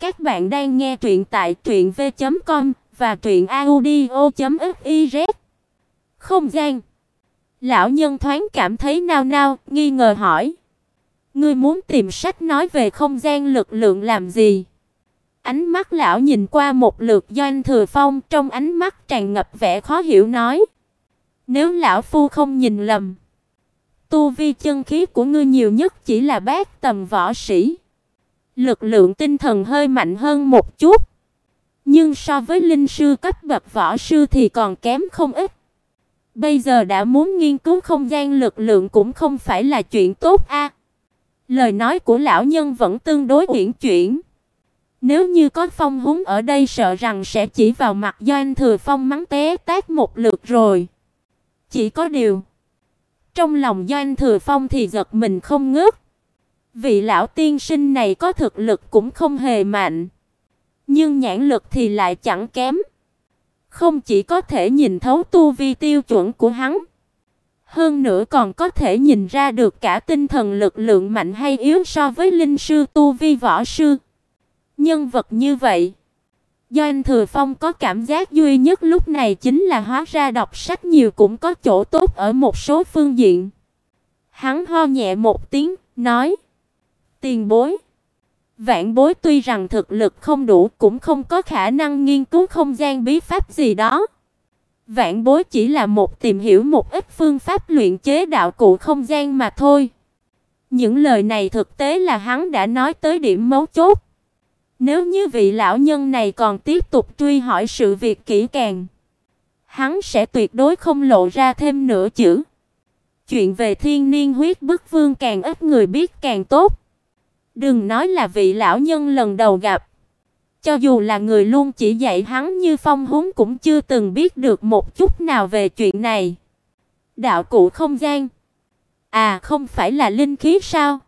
Các bạn đang nghe truyện tại truyệnv.com và truyệnaudio.fiz. Không gian. Lão nhân thoáng cảm thấy nao nao, nghi ngờ hỏi: "Ngươi muốn tìm sách nói về không gian lực lượng làm gì?" Ánh mắt lão nhìn qua một lượt Doanh Thừa Phong, trong ánh mắt tràn ngập vẻ khó hiểu nói: "Nếu lão phu không nhìn lầm, tu vi chân khí của ngươi nhiều nhất chỉ là bát tầm võ sĩ." Lực lượng tinh thần hơi mạnh hơn một chút, nhưng so với linh sư cấp bậc võ sư thì còn kém không ít. Bây giờ đã muốn nghiên cứu không gian lực lượng cũng không phải là chuyện tốt a. Lời nói của lão nhân vẫn tương đối uyển chuyển. Nếu như có Phong Húng ở đây sợ rằng sẽ chỉ vào mặt Doanh Thừa Phong mắng té tát một lượt rồi. Chỉ có điều, trong lòng Doanh Thừa Phong thì giật mình không ngớt. Vị lão tiên sinh này có thực lực cũng không hề mạnh, nhưng nhãn lực thì lại chẳng kém. Không chỉ có thể nhìn thấu tu vi tiêu chuẩn của hắn, hơn nữa còn có thể nhìn ra được cả tinh thần lực lượng mạnh hay yếu so với linh sư tu vi võ sư. Nhân vật như vậy, do anh Thừa Phong có cảm giác duy nhất lúc này chính là hóa ra đọc sách nhiều cũng có chỗ tốt ở một số phương diện. Hắn ho nhẹ một tiếng, nói: Tiền bối. Vạn bối tuy rằng thực lực không đủ cũng không có khả năng nghiên cứu không gian bí pháp gì đó. Vạn bối chỉ là một tìm hiểu một ít phương pháp luyện chế đạo cụ không gian mà thôi. Những lời này thực tế là hắn đã nói tới điểm mấu chốt. Nếu như vị lão nhân này còn tiếp tục truy hỏi sự việc kỹ càng, hắn sẽ tuyệt đối không lộ ra thêm nửa chữ. Chuyện về thiên niên huyết bức vương càng ít người biết càng tốt. Đừng nói là vị lão nhân lần đầu gặp. Cho dù là người luôn chỉ dạy hắn như phong húng cũng chưa từng biết được một chút nào về chuyện này. Đạo cụ không gian. À không phải là linh khí sao?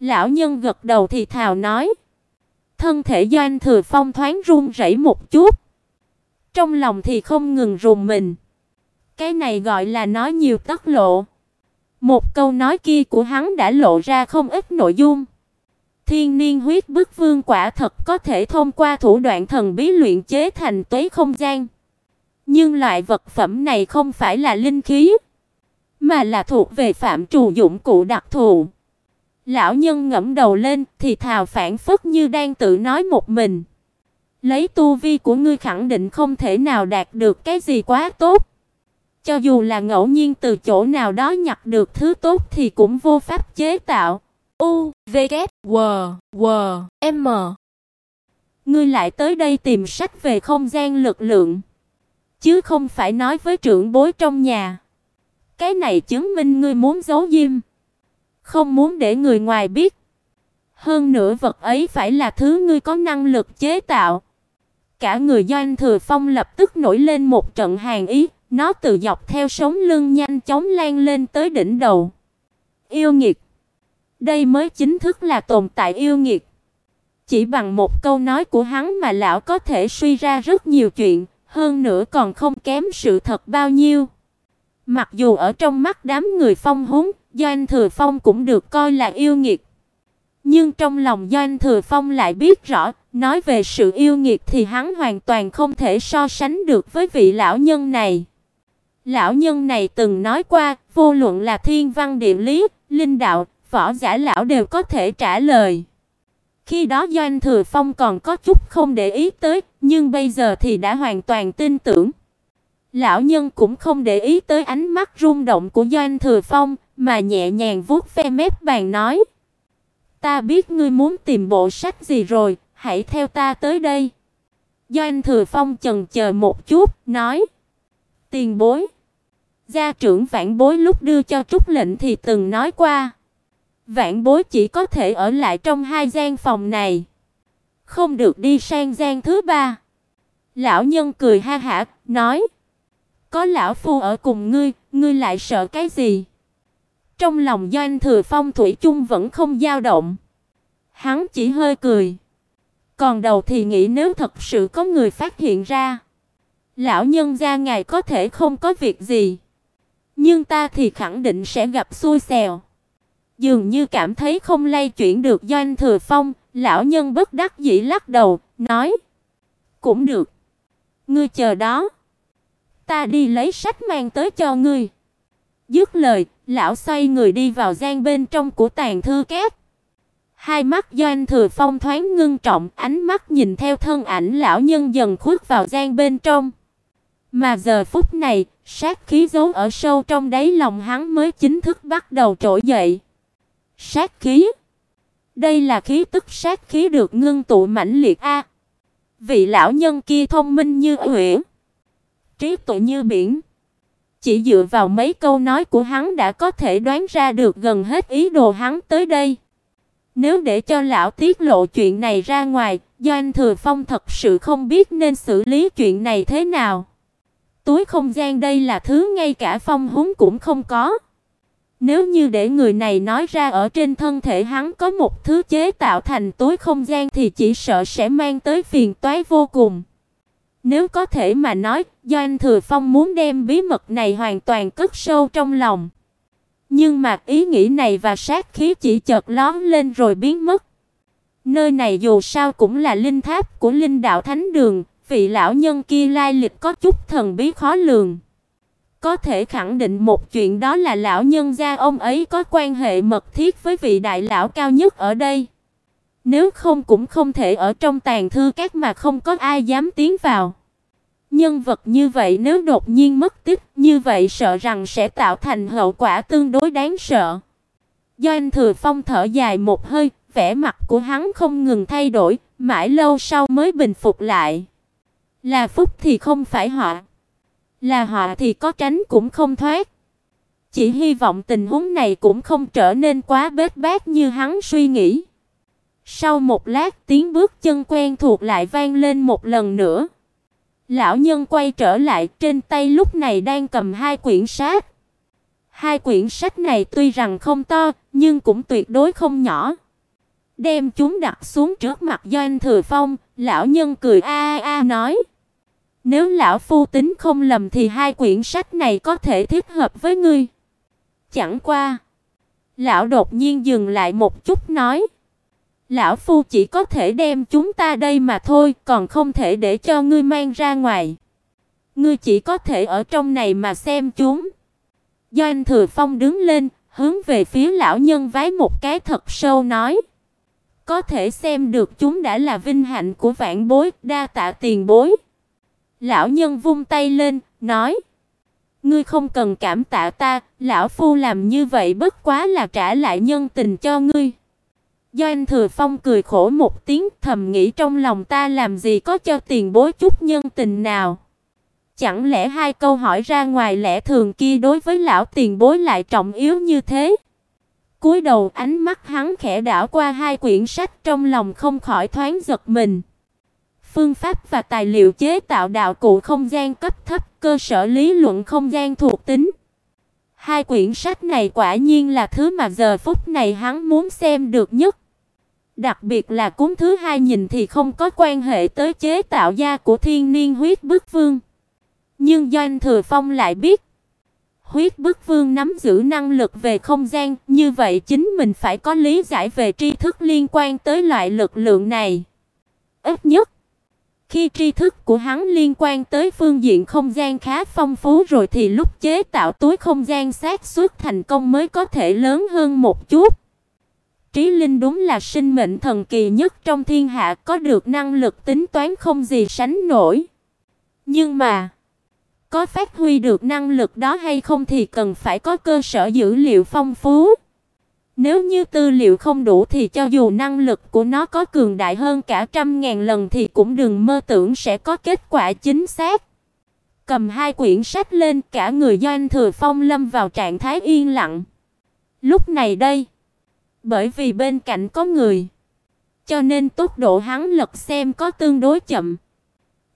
Lão nhân gật đầu thì thào nói. Thân thể Doanh Thừa Phong thoáng run rẩy một chút. Trong lòng thì không ngừng rùng mình. Cái này gọi là nói nhiều tất lộ. Một câu nói kia của hắn đã lộ ra không ít nội dung. Thiên niên huyết bức vương quả thật có thể thông qua thủ đoạn thần bí luyện chế thành tuế không gian. Nhưng loại vật phẩm này không phải là linh khí, mà là thuộc về phạm trù dụng cụ đặc thù. Lão nhân ngẫm đầu lên, thì thào phản phất như đang tự nói một mình. Lấy tu vi của ngươi khẳng định không thể nào đạt được cái gì quá tốt. Cho dù là ngẫu nhiên từ chỗ nào đó nhặt được thứ tốt thì cũng vô pháp chế tạo. U, V, K, W, W, M. Ngươi lại tới đây tìm sách về không gian lực lượng, chứ không phải nói với trưởng bối trong nhà. Cái này chứng minh ngươi muốn giấu diêm, không muốn để người ngoài biết. Hơn nữa vật ấy phải là thứ ngươi có năng lực chế tạo. Cả người Doanh Thừa Phong lập tức nổi lên một trận hàn ý, nó từ dọc theo sống lưng nhanh chóng lan lên tới đỉnh đầu. Yêu nghiệt đây mới chính thức là tồn tại yêu nghiệt. Chỉ bằng một câu nói của hắn mà lão có thể suy ra rất nhiều chuyện, hơn nữa còn không kém sự thật bao nhiêu. Mặc dù ở trong mắt đám người phong húng, Doanh Thừa Phong cũng được coi là yêu nghiệt. Nhưng trong lòng Doanh Thừa Phong lại biết rõ, nói về sự yêu nghiệt thì hắn hoàn toàn không thể so sánh được với vị lão nhân này. Lão nhân này từng nói qua, vô luận là thiên văn địa lý, linh đạo, võ giả lão đều có thể trả lời. Khi đó Doanh Thừa Phong còn có chút không để ý tới, nhưng bây giờ thì đã hoàn toàn tin tưởng. Lão nhân cũng không để ý tới ánh mắt rung động của Doanh Thừa Phong, mà nhẹ nhàng vuốt ve mép bàn nói: "Ta biết ngươi muốn tìm bộ sách gì rồi, hãy theo ta tới đây." Doanh Thừa Phong chần chờ một chút, nói: "Tiền bối." Gia trưởng Vãn Bối lúc đưa cho Trúc lệnh thì từng nói qua, Vạn Bối chỉ có thể ở lại trong hai gian phòng này, không được đi sang gian thứ ba. Lão nhân cười ha hả, nói: "Có lão phu ở cùng ngươi, ngươi lại sợ cái gì?" Trong lòng Doanh Thừa Phong thủy chung vẫn không dao động. Hắn chỉ hơi cười. Còn đầu thì nghĩ nếu thật sự có người phát hiện ra, lão nhân gia ngài có thể không có việc gì, nhưng ta thì khẳng định sẽ gặp xui xẻo. Dường như cảm thấy không lay chuyển được Doanh Thừa Phong, lão nhân bất đắc dĩ lắc đầu, nói: "Cũng được. Ngươi chờ đó, ta đi lấy sách mang tới cho ngươi." Dứt lời, lão xoay người đi vào gian bên trong của tàn thư két. Hai mắt Doanh Thừa Phong thoáng ngưng trọng, ánh mắt nhìn theo thân ảnh lão nhân dần khuất vào gian bên trong. Mà giờ phút này, sát khí giấu ở sâu trong đáy lòng hắn mới chính thức bắt đầu trỗi dậy. Sát khí? Đây là khí tức sát khí được ngưng tụ mãnh liệt a. Vị lão nhân kia thông minh như uyển, trí tuệ như biển. Chỉ dựa vào mấy câu nói của hắn đã có thể đoán ra được gần hết ý đồ hắn tới đây. Nếu để cho lão tiết lộ chuyện này ra ngoài, Doanh Thừa Phong thật sự không biết nên xử lý chuyện này thế nào. Túi không gian đây là thứ ngay cả phong húng cũng không có. Nếu như để người này nói ra ở trên thân thể hắn có một thứ chế tạo thành túi không gian thì chỉ sợ sẽ mang tới phiền toái vô cùng. Nếu có thể mà nói, Doanh Thừa Phong muốn đem bí mật này hoàn toàn cất sâu trong lòng. Nhưng mà ý nghĩ này và sát khí chỉ chợt lóe lên rồi biến mất. Nơi này dù sao cũng là linh tháp của Linh Đạo Thánh Đường, vị lão nhân kia lai lịch có chút thần bí khó lường. Có thể khẳng định một chuyện đó là lão nhân gia ông ấy có quan hệ mật thiết với vị đại lão cao nhất ở đây. Nếu không cũng không thể ở trong tàn thư các mà không có ai dám tiến vào. Nhân vật như vậy nếu đột nhiên mất tích, như vậy sợ rằng sẽ tạo thành hậu quả tương đối đáng sợ. Do anh Thừa Phong thở dài một hơi, vẻ mặt của hắn không ngừng thay đổi, mãi lâu sau mới bình phục lại. Là phúc thì không phải họa, là họa thì có tránh cũng không thoát. Chỉ hy vọng tình huống này cũng không trở nên quá bết bát như hắn suy nghĩ. Sau một lát tiếng bước chân quen thuộc lại vang lên một lần nữa. Lão nhân quay trở lại, trên tay lúc này đang cầm hai quyển sách. Hai quyển sách này tuy rằng không to, nhưng cũng tuyệt đối không nhỏ. Đem chúng đặt xuống trước mặt Doanh Thừa Phong, lão nhân cười a a a nói: "Nếu lão phu tính không lầm thì hai quyển sách này có thể thích hợp với ngươi." Chẳng qua, lão đột nhiên dừng lại một chút nói: Lão phu chỉ có thể đem chúng ta đây mà thôi, còn không thể để cho ngươi mang ra ngoài. Ngươi chỉ có thể ở trong này mà xem chúng. Doanh Thừa Phong đứng lên, hướng về phía lão nhân vái một cái thật sâu nói: "Có thể xem được chúng đã là vinh hạnh của vạn bối, đa tạ tiền bối." Lão nhân vung tay lên, nói: "Ngươi không cần cảm tạ ta, lão phu làm như vậy bất quá là trả lại nhân tình cho ngươi." Doanh Thừa Phong cười khổ một tiếng, thầm nghĩ trong lòng ta làm gì có cho tiền bối chút nhân tình nào. Chẳng lẽ hai câu hỏi ra ngoài lẽ thường kia đối với lão tiền bối lại trọng yếu như thế? Cúi đầu ánh mắt hắn khẽ đảo qua hai quyển sách trong lòng không khỏi thoáng giật mình. Phương pháp và tài liệu chế tạo đạo cụ không gian cấp thấp, cơ sở lý luận không gian thuộc tính. Hai quyển sách này quả nhiên là thứ mà giờ phút này hắn muốn xem được nhất. Đặc biệt là cuốn thứ hai nhìn thì không có quan hệ tới chế tạo ra của thiên niên huyết bức vương. Nhưng Doanh Thừa Phong lại biết, huyết bức vương nắm giữ năng lực về không gian, như vậy chính mình phải có lý giải về tri thức liên quan tới loại lực lượng này. Ít nhất, khi tri thức của hắn liên quan tới phương diện không gian khá phong phú rồi thì lúc chế tạo túi không gian xác suất thành công mới có thể lớn hơn một chút. Trí Linh đúng là sinh mệnh thần kỳ nhất trong thiên hạ, có được năng lực tính toán không gì sánh nổi. Nhưng mà, có phát huy được năng lực đó hay không thì cần phải có cơ sở dữ liệu phong phú. Nếu như tư liệu không đủ thì cho dù năng lực của nó có cường đại hơn cả trăm ngàn lần thì cũng đừng mơ tưởng sẽ có kết quả chính xác. Cầm hai quyển sách lên, cả người Doanh Thừa Phong lâm vào trạng thái yên lặng. Lúc này đây, bởi vì bên cạnh có người, cho nên tốc độ hắn lật xem có tương đối chậm.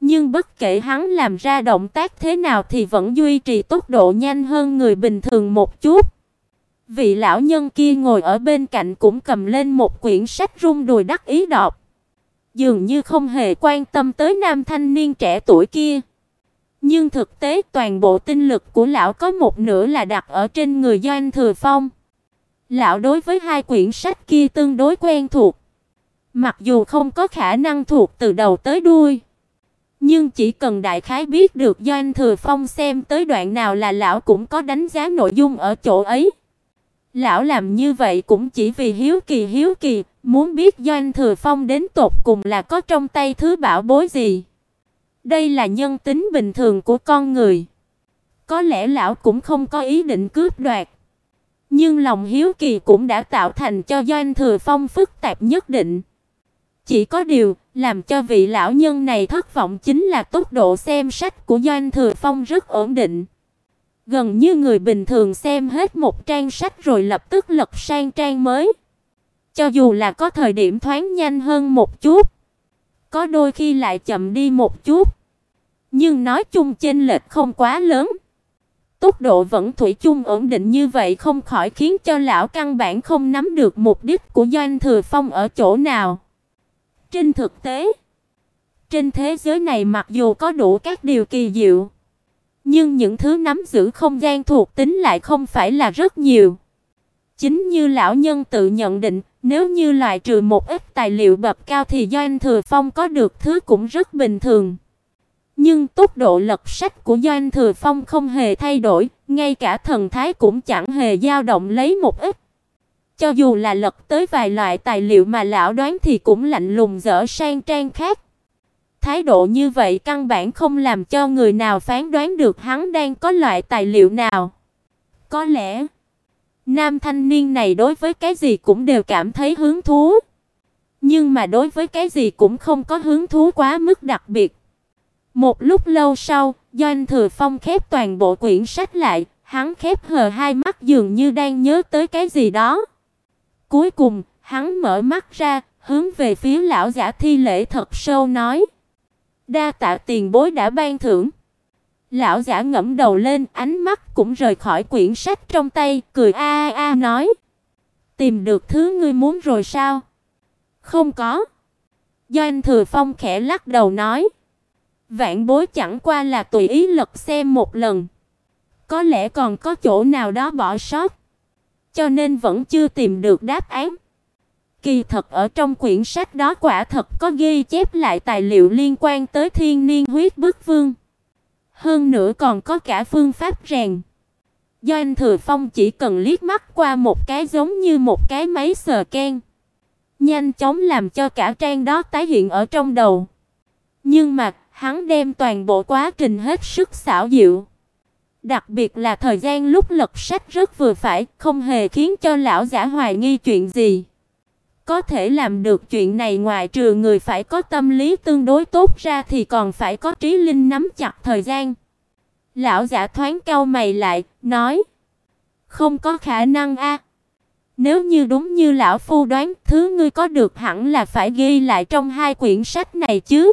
Nhưng bất kể hắn làm ra động tác thế nào thì vẫn duy trì tốc độ nhanh hơn người bình thường một chút. Vị lão nhân kia ngồi ở bên cạnh cũng cầm lên một quyển sách rung đùi đắc ý đọc. Dường như không hề quan tâm tới nam thanh niên trẻ tuổi kia. Nhưng thực tế toàn bộ tinh lực của lão có một nửa là đặt ở trên người Doanh Thừa Phong. Lão đối với hai quyển sách kia tương đối quen thuộc. Mặc dù không có khả năng thuộc từ đầu tới đuôi, nhưng chỉ cần đại khái biết được doanh Thừa Phong xem tới đoạn nào là lão cũng có đánh giá nội dung ở chỗ ấy. Lão làm như vậy cũng chỉ vì hiếu kỳ hiếu kỳ, muốn biết doanh Thừa Phong đến tột cùng là có trong tay thứ bảo bối gì. Đây là nhân tính bình thường của con người. Có lẽ lão cũng không có ý định cướp đoạt, nhưng lòng hiếu kỳ cũng đã tạo thành cho Doanh Thừa Phong phức tạp nhất định. Chỉ có điều, làm cho vị lão nhân này thất vọng chính là tốc độ xem sách của Doanh Thừa Phong rất ổn định. Gần như người bình thường xem hết một trang sách rồi lập tức lật sang trang mới. Cho dù là có thời điểm thoáng nhanh hơn một chút, có đôi khi lại chậm đi một chút, nhưng nói chung chênh lệch không quá lớn. Tốc độ vẫn thủy chung ổn định như vậy không khỏi khiến cho lão căn bản không nắm được mục đích của Doanh Thừa Phong ở chỗ nào. Trên thực tế, trên thế giới này mặc dù có đủ các điều kỳ diệu, nhưng những thứ nắm giữ không gian thuộc tính lại không phải là rất nhiều. Chính như lão nhân tự nhận định, nếu như loại trừ một ít tài liệu bậc cao thì Doanh Thừa Phong có được thứ cũng rất bình thường. Nhưng tốc độ lật sách của Doanh Thừa Phong không hề thay đổi, ngay cả thần thái cũng chẳng hề dao động lấy một ít. Cho dù là lật tới vài loại tài liệu mà lão đoán thì cũng lạnh lùng dở sang trang khác. Thái độ như vậy căn bản không làm cho người nào phán đoán được hắn đang có loại tài liệu nào. Có lẽ nam thanh niên này đối với cái gì cũng đều cảm thấy hứng thú, nhưng mà đối với cái gì cũng không có hứng thú quá mức đặc biệt. Một lúc lâu sau, Doanh Thừa Phong khép toàn bộ quyển sách lại, hắn khép hờ hai mắt dường như đang nhớ tới cái gì đó. Cuối cùng, hắn mở mắt ra, hướng về phía lão giả thi lễ thật sâu nói: "Đa tạ tiền bối đã ban thưởng." Lão giả ngẩng đầu lên, ánh mắt cũng rời khỏi quyển sách trong tay, cười a a a nói: "Tìm được thứ ngươi muốn rồi sao?" "Không có." Doanh Thừa Phong khẽ lắc đầu nói: Vạn bối chẳng qua là tùy ý lật xem một lần. Có lẽ còn có chỗ nào đó bỏ sót, cho nên vẫn chưa tìm được đáp án. Kỳ thật ở trong quyển sách đó quả thật có ghi chép lại tài liệu liên quan tới Thiên Niên Huyết Bức Vương. Hơn nữa còn có cả phương pháp rèn. Do anh Thừa Phong chỉ cần liếc mắt qua một cái giống như một cái máy sờ ken, nhanh chóng làm cho cả trang đó tái hiện ở trong đầu. Nhưng mà hắn đem toàn bộ quá trình hết sức xảo diệu. Đặc biệt là thời gian lúc lật sách rất vừa phải, không hề khiến cho lão giả hoài nghi chuyện gì. Có thể làm được chuyện này ngoài trừ người phải có tâm lý tương đối tốt ra thì còn phải có trí linh nắm chặt thời gian. Lão giả thoáng cau mày lại, nói: "Không có khả năng a. Nếu như đúng như lão phu đoán, thứ ngươi có được hẳn là phải ghi lại trong hai quyển sách này chứ."